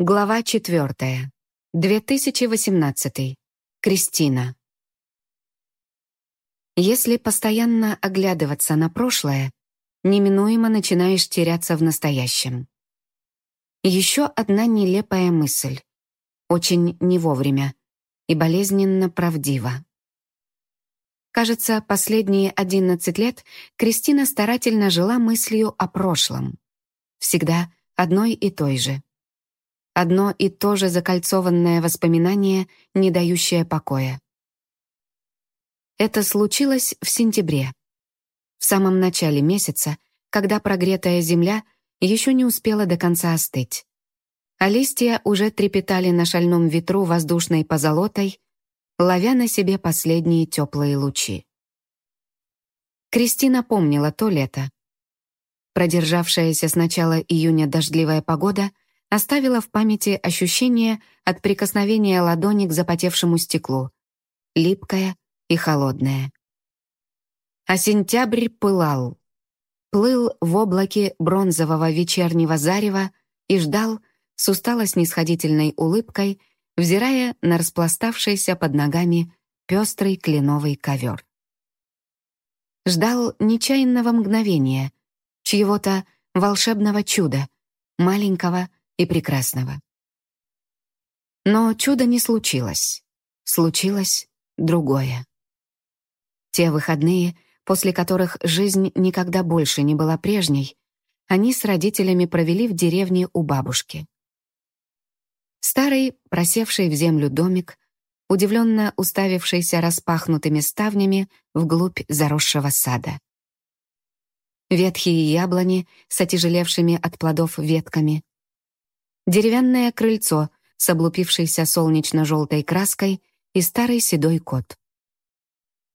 Глава 4. 2018. Кристина. Если постоянно оглядываться на прошлое, неминуемо начинаешь теряться в настоящем. Еще одна нелепая мысль. Очень не вовремя и болезненно правдива. Кажется, последние 11 лет Кристина старательно жила мыслью о прошлом. Всегда одной и той же — Одно и то же закольцованное воспоминание, не дающее покоя. Это случилось в сентябре. В самом начале месяца, когда прогретая земля еще не успела до конца остыть. А листья уже трепетали на шальном ветру воздушной позолотой, ловя на себе последние теплые лучи. Кристина помнила то лето. Продержавшаяся с начала июня дождливая погода — оставила в памяти ощущение от прикосновения ладони к запотевшему стеклу, липкое и холодное. А сентябрь пылал. Плыл в облаке бронзового вечернего зарева и ждал с устало-снисходительной улыбкой, взирая на распластавшийся под ногами пестрый кленовый ковер. Ждал нечаянного мгновения, чьего-то волшебного чуда, маленького, и прекрасного. Но чудо не случилось. Случилось другое. Те выходные, после которых жизнь никогда больше не была прежней, они с родителями провели в деревне у бабушки. Старый, просевший в землю домик, удивленно уставившийся распахнутыми ставнями вглубь заросшего сада. Ветхие яблони с отяжелевшими от плодов ветками, деревянное крыльцо с облупившейся солнечно-желтой краской и старый седой кот.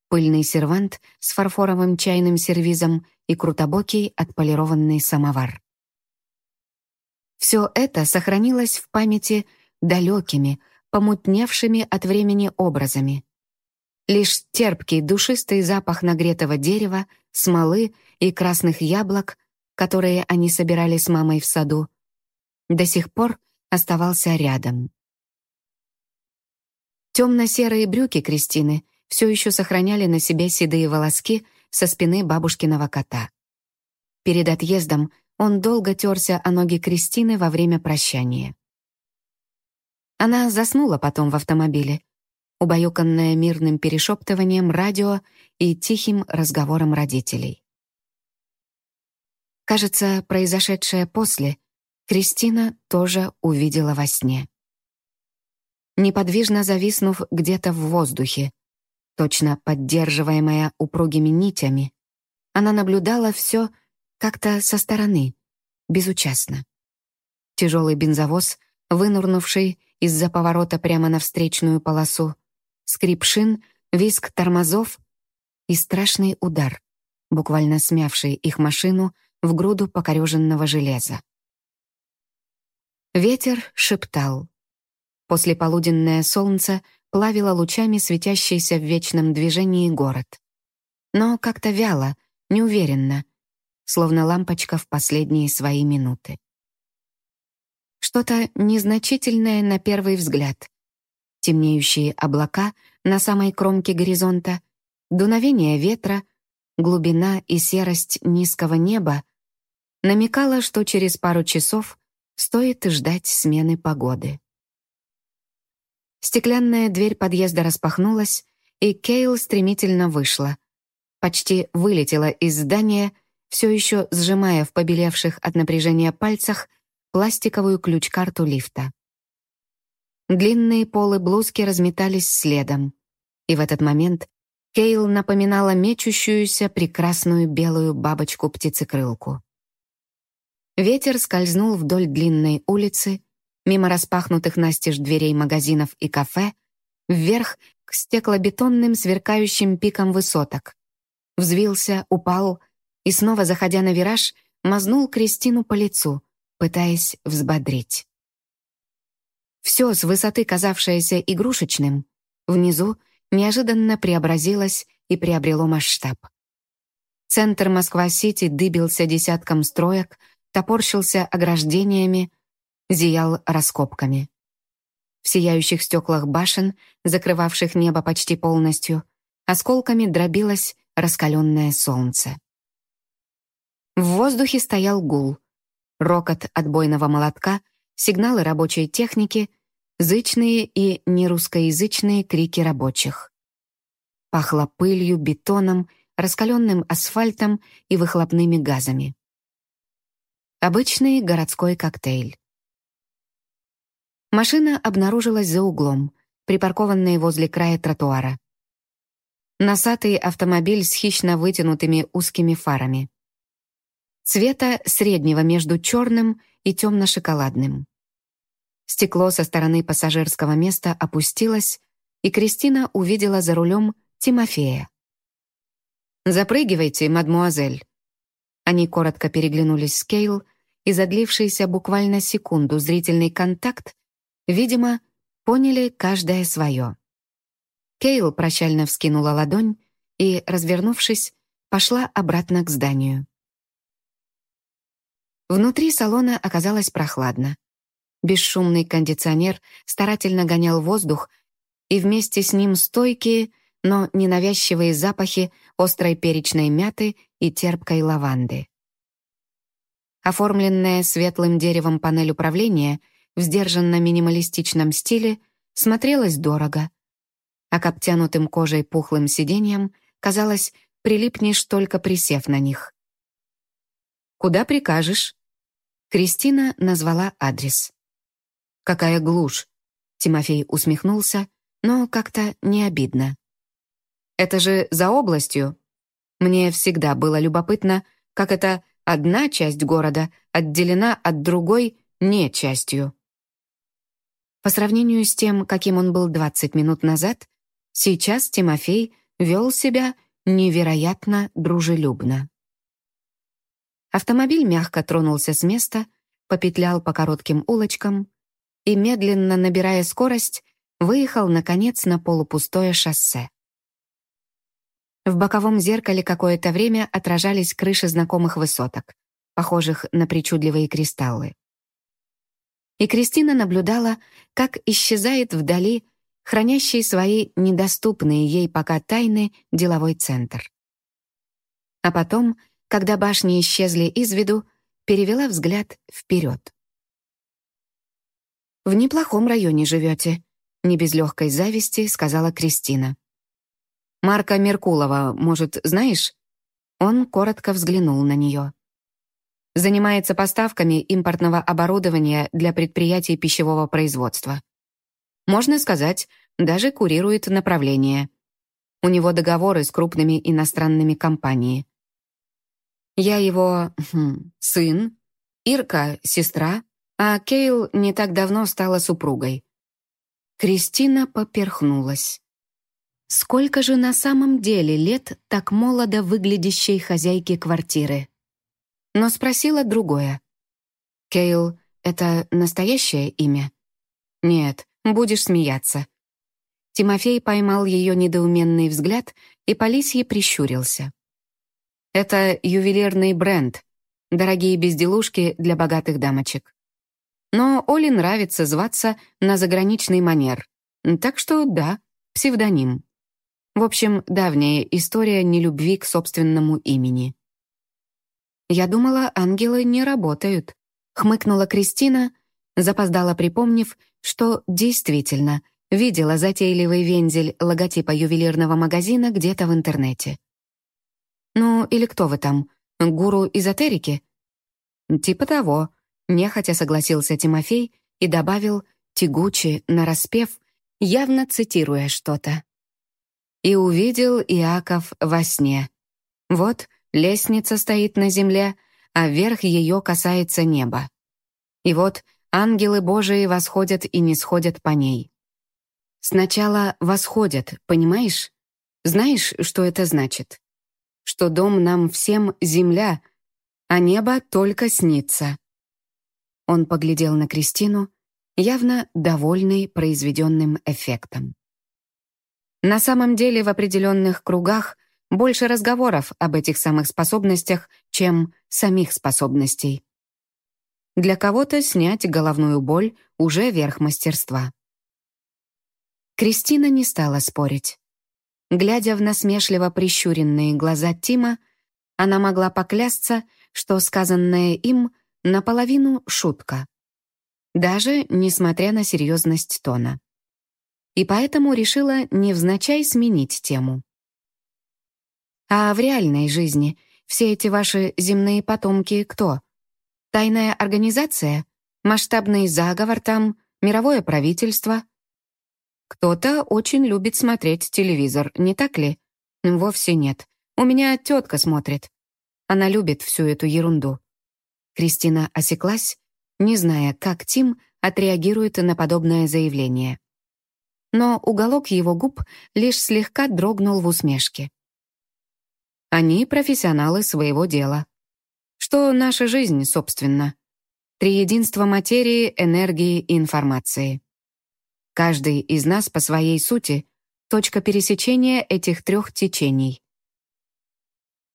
Пыльный сервант с фарфоровым чайным сервизом и крутобокий отполированный самовар. Все это сохранилось в памяти далекими, помутневшими от времени образами. Лишь терпкий душистый запах нагретого дерева, смолы и красных яблок, которые они собирали с мамой в саду, до сих пор оставался рядом. Темно-серые брюки Кристины все еще сохраняли на себе седые волоски со спины бабушкиного кота. Перед отъездом он долго терся о ноги Кристины во время прощания. Она заснула потом в автомобиле, убаюканная мирным перешептыванием радио и тихим разговором родителей. Кажется, произошедшее после Кристина тоже увидела во сне. Неподвижно зависнув где-то в воздухе, точно поддерживаемая упругими нитями, она наблюдала все как-то со стороны, безучастно. Тяжелый бензовоз, вынурнувший из-за поворота прямо на встречную полосу, скрип шин, визг тормозов и страшный удар, буквально смявший их машину в груду покореженного железа. Ветер шептал. Послеполуденное солнце плавило лучами светящийся в вечном движении город. Но как-то вяло, неуверенно, словно лампочка в последние свои минуты. Что-то незначительное на первый взгляд. Темнеющие облака на самой кромке горизонта, дуновение ветра, глубина и серость низкого неба намекало, что через пару часов — Стоит ждать смены погоды. Стеклянная дверь подъезда распахнулась, и Кейл стремительно вышла. Почти вылетела из здания, все еще сжимая в побелевших от напряжения пальцах пластиковую ключ-карту лифта. Длинные полы блузки разметались следом, и в этот момент Кейл напоминала мечущуюся прекрасную белую бабочку-птицекрылку. Ветер скользнул вдоль длинной улицы, мимо распахнутых настежь дверей магазинов и кафе, вверх к стеклобетонным сверкающим пикам высоток. Взвился, упал и, снова заходя на вираж, мазнул Кристину по лицу, пытаясь взбодрить. Все с высоты казавшееся игрушечным, внизу неожиданно преобразилось и приобрело масштаб. Центр Москва-Сити дыбился десятком строек — топорщился ограждениями, зиял раскопками. В сияющих стеклах башен, закрывавших небо почти полностью, осколками дробилось раскаленное солнце. В воздухе стоял гул, рокот отбойного молотка, сигналы рабочей техники, зычные и нерусскоязычные крики рабочих. Пахло пылью, бетоном, раскаленным асфальтом и выхлопными газами. Обычный городской коктейль. Машина обнаружилась за углом, припаркованная возле края тротуара. Носатый автомобиль с хищно вытянутыми узкими фарами. Цвета среднего между черным и темно-шоколадным. Стекло со стороны пассажирского места опустилось, и Кристина увидела за рулем Тимофея. «Запрыгивайте, мадмуазель». Они коротко переглянулись с Кейл, и задлившийся буквально секунду зрительный контакт Видимо, поняли каждое свое. Кейл прощально вскинула ладонь и, развернувшись, пошла обратно к зданию. Внутри салона оказалось прохладно. Бесшумный кондиционер старательно гонял воздух, и вместе с ним стойкие, но ненавязчивые запахи острой перечной мяты и терпкой лаванды. Оформленная светлым деревом панель управления — в сдержанно-минималистичном стиле смотрелась дорого, а к обтянутым кожей пухлым сиденьям, казалось, прилипнешь только присев на них. «Куда прикажешь?» Кристина назвала адрес. «Какая глушь!» Тимофей усмехнулся, но как-то не обидно. «Это же за областью. Мне всегда было любопытно, как эта одна часть города отделена от другой не частью. По сравнению с тем, каким он был 20 минут назад, сейчас Тимофей вел себя невероятно дружелюбно. Автомобиль мягко тронулся с места, попетлял по коротким улочкам и, медленно набирая скорость, выехал, наконец, на полупустое шоссе. В боковом зеркале какое-то время отражались крыши знакомых высоток, похожих на причудливые кристаллы и Кристина наблюдала, как исчезает вдали хранящий свои недоступные ей пока тайны деловой центр. А потом, когда башни исчезли из виду, перевела взгляд вперед. «В неплохом районе живете», — не без легкой зависти сказала Кристина. «Марка Меркулова, может, знаешь?» Он коротко взглянул на нее занимается поставками импортного оборудования для предприятий пищевого производства. Можно сказать, даже курирует направление. У него договоры с крупными иностранными компаниями. Я его хм, сын, Ирка — сестра, а Кейл не так давно стала супругой. Кристина поперхнулась. Сколько же на самом деле лет так молодо выглядящей хозяйки квартиры? но спросила другое. «Кейл — это настоящее имя?» «Нет, будешь смеяться». Тимофей поймал ее недоуменный взгляд и по лисье прищурился. «Это ювелирный бренд, дорогие безделушки для богатых дамочек. Но Оле нравится зваться на заграничный манер, так что да, псевдоним. В общем, давняя история нелюбви к собственному имени. «Я думала, ангелы не работают», — хмыкнула Кристина, запоздала припомнив, что действительно видела затейливый вензель логотипа ювелирного магазина где-то в интернете. «Ну, или кто вы там? Гуру эзотерики?» «Типа того», — нехотя согласился Тимофей и добавил тягуче, нараспев, явно цитируя что-то. «И увидел Иаков во сне. Вот Лестница стоит на земле, а верх ее касается неба. И вот ангелы Божии восходят и не сходят по ней. Сначала восходят, понимаешь? Знаешь, что это значит? Что дом нам всем — земля, а небо только снится. Он поглядел на Кристину, явно довольный произведенным эффектом. На самом деле в определенных кругах больше разговоров об этих самых способностях, чем самих способностей. Для кого-то снять головную боль уже верх мастерства. Кристина не стала спорить. Глядя в насмешливо прищуренные глаза Тима, она могла поклясться, что сказанное им наполовину шутка. Даже несмотря на серьезность тона. И поэтому решила невзначай сменить тему. А в реальной жизни все эти ваши земные потомки кто? Тайная организация? Масштабный заговор там? Мировое правительство? Кто-то очень любит смотреть телевизор, не так ли? Вовсе нет. У меня тетка смотрит. Она любит всю эту ерунду. Кристина осеклась, не зная, как Тим отреагирует на подобное заявление. Но уголок его губ лишь слегка дрогнул в усмешке. Они профессионалы своего дела. Что наша жизнь, собственно? Триединство материи, энергии и информации. Каждый из нас по своей сути — точка пересечения этих трех течений.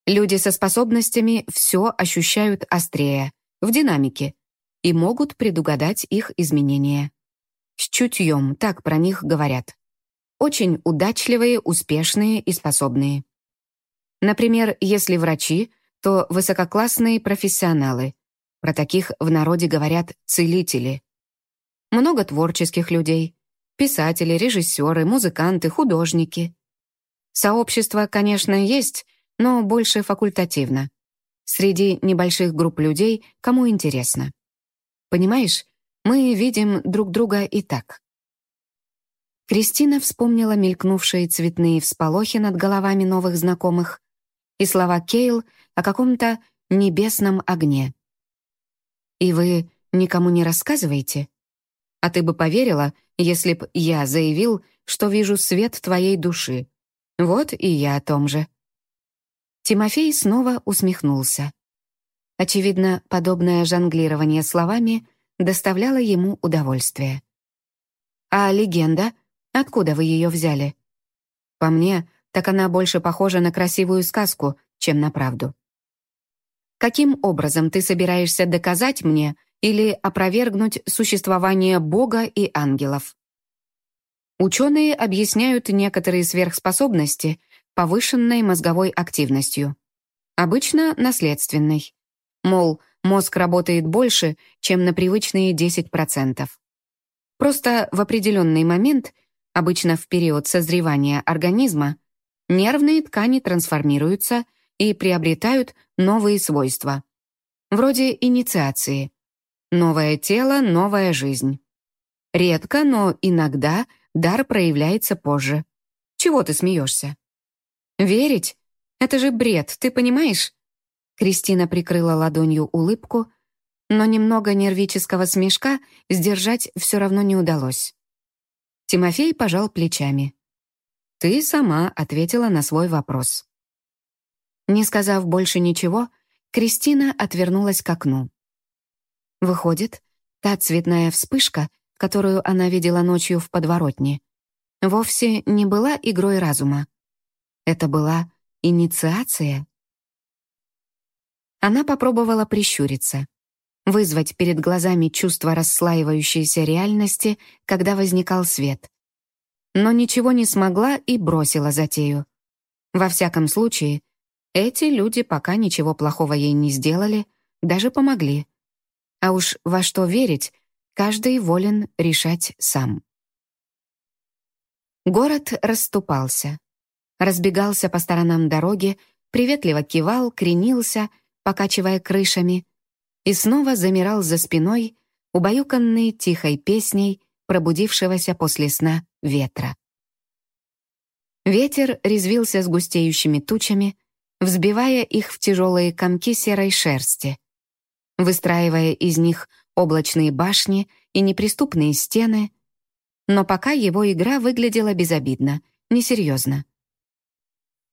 Люди со способностями все ощущают острее, в динамике, и могут предугадать их изменения. С чутьем, так про них говорят. Очень удачливые, успешные и способные. Например, если врачи то высококлассные профессионалы. Про таких в народе говорят «целители». Много творческих людей. Писатели, режиссеры, музыканты, художники. Сообщество, конечно, есть, но больше факультативно. Среди небольших групп людей, кому интересно. Понимаешь, мы видим друг друга и так. Кристина вспомнила мелькнувшие цветные всполохи над головами новых знакомых и слова Кейл о каком-то небесном огне. «И вы никому не рассказываете? А ты бы поверила, если б я заявил, что вижу свет твоей души. Вот и я о том же». Тимофей снова усмехнулся. Очевидно, подобное жонглирование словами доставляло ему удовольствие. «А легенда? Откуда вы ее взяли?» «По мне, так она больше похожа на красивую сказку, чем на правду. Каким образом ты собираешься доказать мне или опровергнуть существование Бога и ангелов? Ученые объясняют некоторые сверхспособности повышенной мозговой активностью. Обычно наследственной. Мол, мозг работает больше, чем на привычные 10%. Просто в определенный момент, обычно в период созревания организма, нервные ткани трансформируются – и приобретают новые свойства. Вроде инициации. Новое тело, новая жизнь. Редко, но иногда дар проявляется позже. Чего ты смеешься? Верить? Это же бред, ты понимаешь? Кристина прикрыла ладонью улыбку, но немного нервического смешка сдержать все равно не удалось. Тимофей пожал плечами. «Ты сама ответила на свой вопрос». Не сказав больше ничего, Кристина отвернулась к окну. Выходит, та цветная вспышка, которую она видела ночью в подворотне, вовсе не была игрой разума. Это была инициация. Она попробовала прищуриться, вызвать перед глазами чувство расслаивающейся реальности, когда возникал свет. Но ничего не смогла и бросила затею. Во всяком случае, эти люди пока ничего плохого ей не сделали, даже помогли. А уж во что верить, каждый волен решать сам. Город расступался. Разбегался по сторонам дороги, приветливо кивал, кренился, покачивая крышами, и снова замирал за спиной, убаюканный тихой песней пробудившегося после сна ветра. Ветер резвился с густеющими тучами, взбивая их в тяжелые комки серой шерсти, выстраивая из них облачные башни и неприступные стены, но пока его игра выглядела безобидно, несерьезно.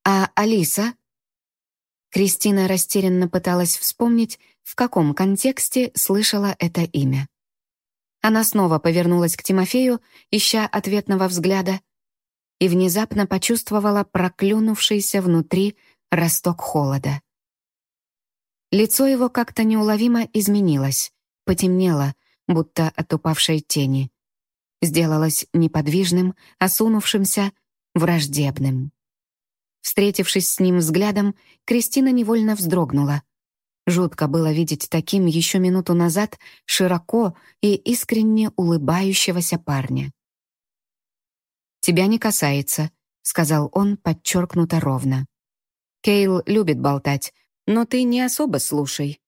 «А Алиса?» Кристина растерянно пыталась вспомнить, в каком контексте слышала это имя. Она снова повернулась к Тимофею, ища ответного взгляда, и внезапно почувствовала проклюнувшийся внутри росток холода. Лицо его как-то неуловимо изменилось, потемнело, будто от упавшей тени. Сделалось неподвижным, осунувшимся, враждебным. Встретившись с ним взглядом, Кристина невольно вздрогнула. Жутко было видеть таким еще минуту назад широко и искренне улыбающегося парня. «Тебя не касается», — сказал он подчеркнуто ровно. «Кейл любит болтать, но ты не особо слушай».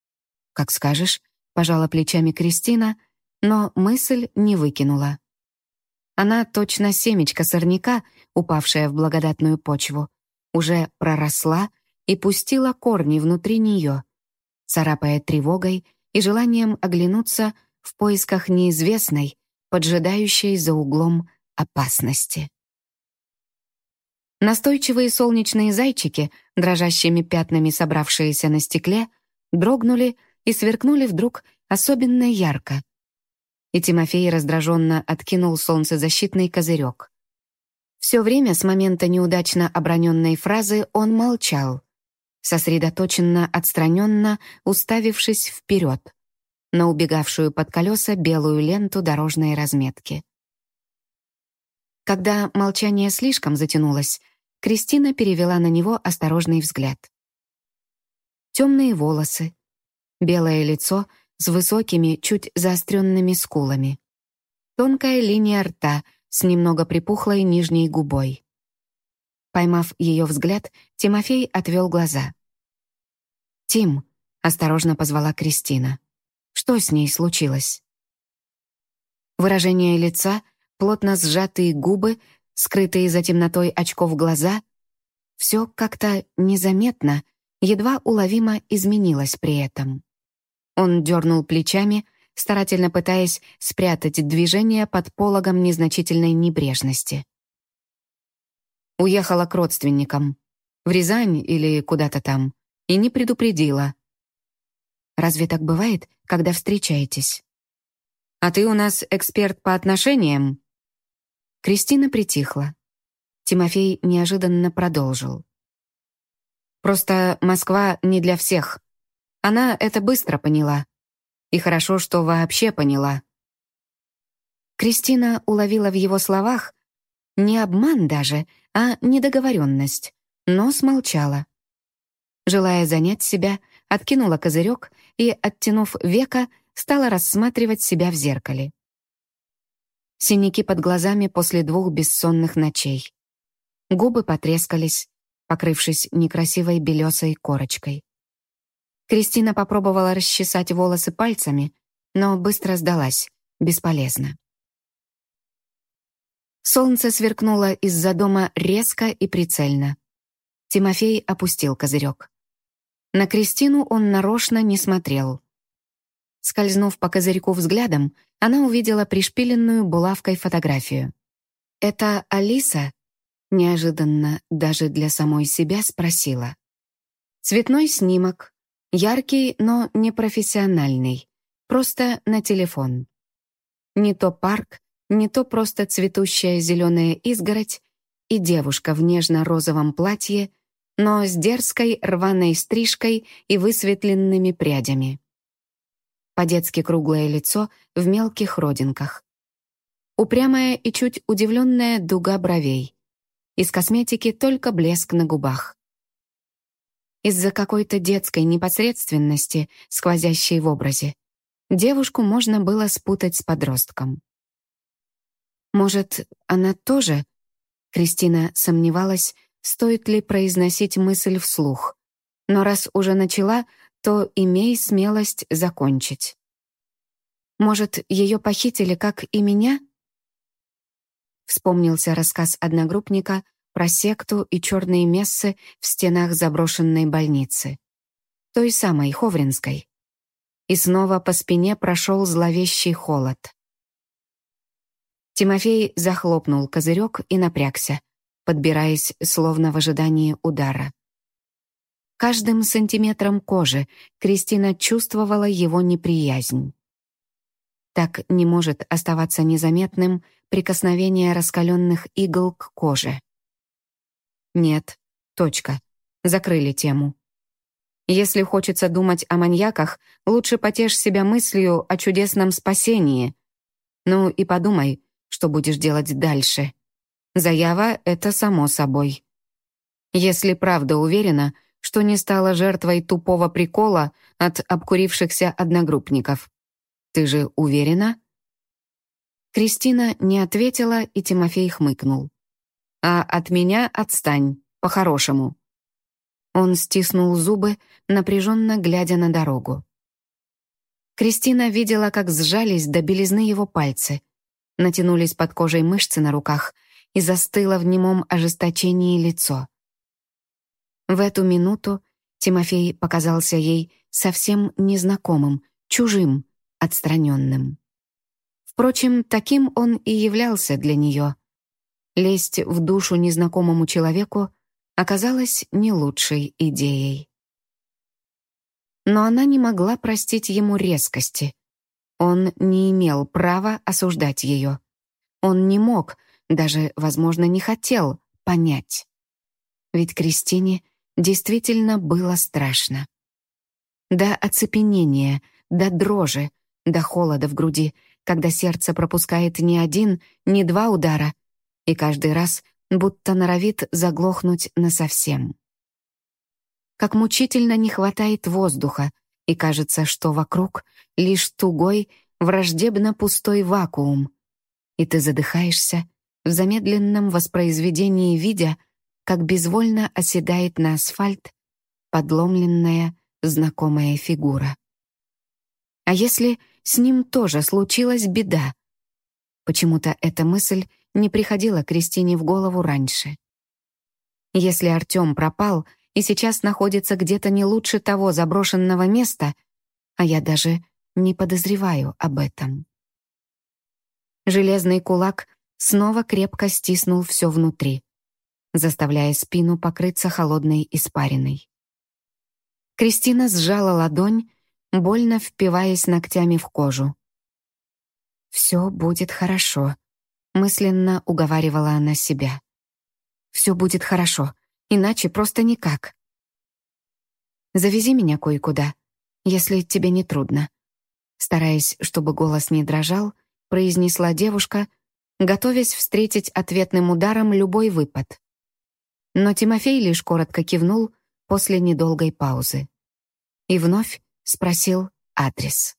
«Как скажешь», — пожала плечами Кристина, но мысль не выкинула. Она точно семечко сорняка, упавшая в благодатную почву, уже проросла и пустила корни внутри нее, царапая тревогой и желанием оглянуться в поисках неизвестной, поджидающей за углом опасности. Настойчивые солнечные зайчики, дрожащими пятнами собравшиеся на стекле, дрогнули и сверкнули вдруг особенно ярко. И Тимофей раздраженно откинул солнцезащитный козырек. Все время с момента неудачно оброненной фразы он молчал, сосредоточенно, отстраненно, уставившись вперед, на убегавшую под колеса белую ленту дорожной разметки. Когда молчание слишком затянулось, Кристина перевела на него осторожный взгляд. Темные волосы, белое лицо с высокими, чуть заостренными скулами, тонкая линия рта с немного припухлой нижней губой. Поймав ее взгляд, Тимофей отвел глаза. «Тим», — осторожно позвала Кристина. «Что с ней случилось?» Выражение лица плотно сжатые губы, скрытые за темнотой очков глаза. Все как-то незаметно, едва уловимо изменилось при этом. Он дернул плечами, старательно пытаясь спрятать движение под пологом незначительной небрежности. Уехала к родственникам. В Рязань или куда-то там. И не предупредила. Разве так бывает, когда встречаетесь? «А ты у нас эксперт по отношениям?» Кристина притихла. Тимофей неожиданно продолжил. «Просто Москва не для всех. Она это быстро поняла. И хорошо, что вообще поняла». Кристина уловила в его словах не обман даже, а недоговоренность, но смолчала. Желая занять себя, откинула козырек и, оттянув века, стала рассматривать себя в зеркале. Синяки под глазами после двух бессонных ночей. Губы потрескались, покрывшись некрасивой белесой корочкой. Кристина попробовала расчесать волосы пальцами, но быстро сдалась, бесполезно. Солнце сверкнуло из-за дома резко и прицельно. Тимофей опустил козырек. На Кристину он нарочно не смотрел. Скользнув по козырьку взглядом, она увидела пришпиленную булавкой фотографию. «Это Алиса?» — неожиданно даже для самой себя спросила. Цветной снимок, яркий, но не профессиональный, просто на телефон. Не то парк, не то просто цветущая зеленая изгородь и девушка в нежно-розовом платье, но с дерзкой рваной стрижкой и высветленными прядями по-детски круглое лицо в мелких родинках. Упрямая и чуть удивленная дуга бровей. Из косметики только блеск на губах. Из-за какой-то детской непосредственности, сквозящей в образе, девушку можно было спутать с подростком. Может, она тоже? Кристина сомневалась, стоит ли произносить мысль вслух. Но раз уже начала, то имей смелость закончить. Может, ее похитили, как и меня? Вспомнился рассказ одногруппника про секту и черные мессы в стенах заброшенной больницы. Той самой, Ховринской. И снова по спине прошел зловещий холод. Тимофей захлопнул козырек и напрягся, подбираясь, словно в ожидании удара. Каждым сантиметром кожи Кристина чувствовала его неприязнь. Так не может оставаться незаметным прикосновение раскаленных игл к коже. Нет, точка. Закрыли тему. Если хочется думать о маньяках, лучше потешь себя мыслью о чудесном спасении. Ну и подумай, что будешь делать дальше. Заява — это само собой. Если правда уверена, что не стала жертвой тупого прикола от обкурившихся одногруппников. Ты же уверена? Кристина не ответила, и Тимофей хмыкнул. «А от меня отстань, по-хорошему». Он стиснул зубы, напряженно глядя на дорогу. Кристина видела, как сжались до белизны его пальцы, натянулись под кожей мышцы на руках и застыло в немом ожесточении лицо. В эту минуту Тимофей показался ей совсем незнакомым, чужим, отстраненным. Впрочем, таким он и являлся для нее. Лезть в душу незнакомому человеку оказалась не лучшей идеей. Но она не могла простить ему резкости. Он не имел права осуждать ее. Он не мог, даже, возможно, не хотел понять. Ведь Кристине действительно было страшно. До оцепенения, до дрожи, до холода в груди, когда сердце пропускает не один, не два удара, и каждый раз будто норовит заглохнуть насовсем. Как мучительно не хватает воздуха, и кажется, что вокруг лишь тугой, враждебно пустой вакуум, и ты задыхаешься в замедленном воспроизведении видя, как безвольно оседает на асфальт подломленная знакомая фигура. А если с ним тоже случилась беда? Почему-то эта мысль не приходила Кристине в голову раньше. Если Артём пропал и сейчас находится где-то не лучше того заброшенного места, а я даже не подозреваю об этом. Железный кулак снова крепко стиснул все внутри, заставляя спину покрыться холодной испариной. Кристина сжала ладонь, больно впиваясь ногтями в кожу. «Все будет хорошо», Мысленно уговаривала она себя. «Все будет хорошо, иначе просто никак». «Завези меня кое-куда, если тебе не трудно». Стараясь, чтобы голос не дрожал, произнесла девушка, готовясь встретить ответным ударом любой выпад. Но Тимофей лишь коротко кивнул после недолгой паузы. И вновь спросил адрес.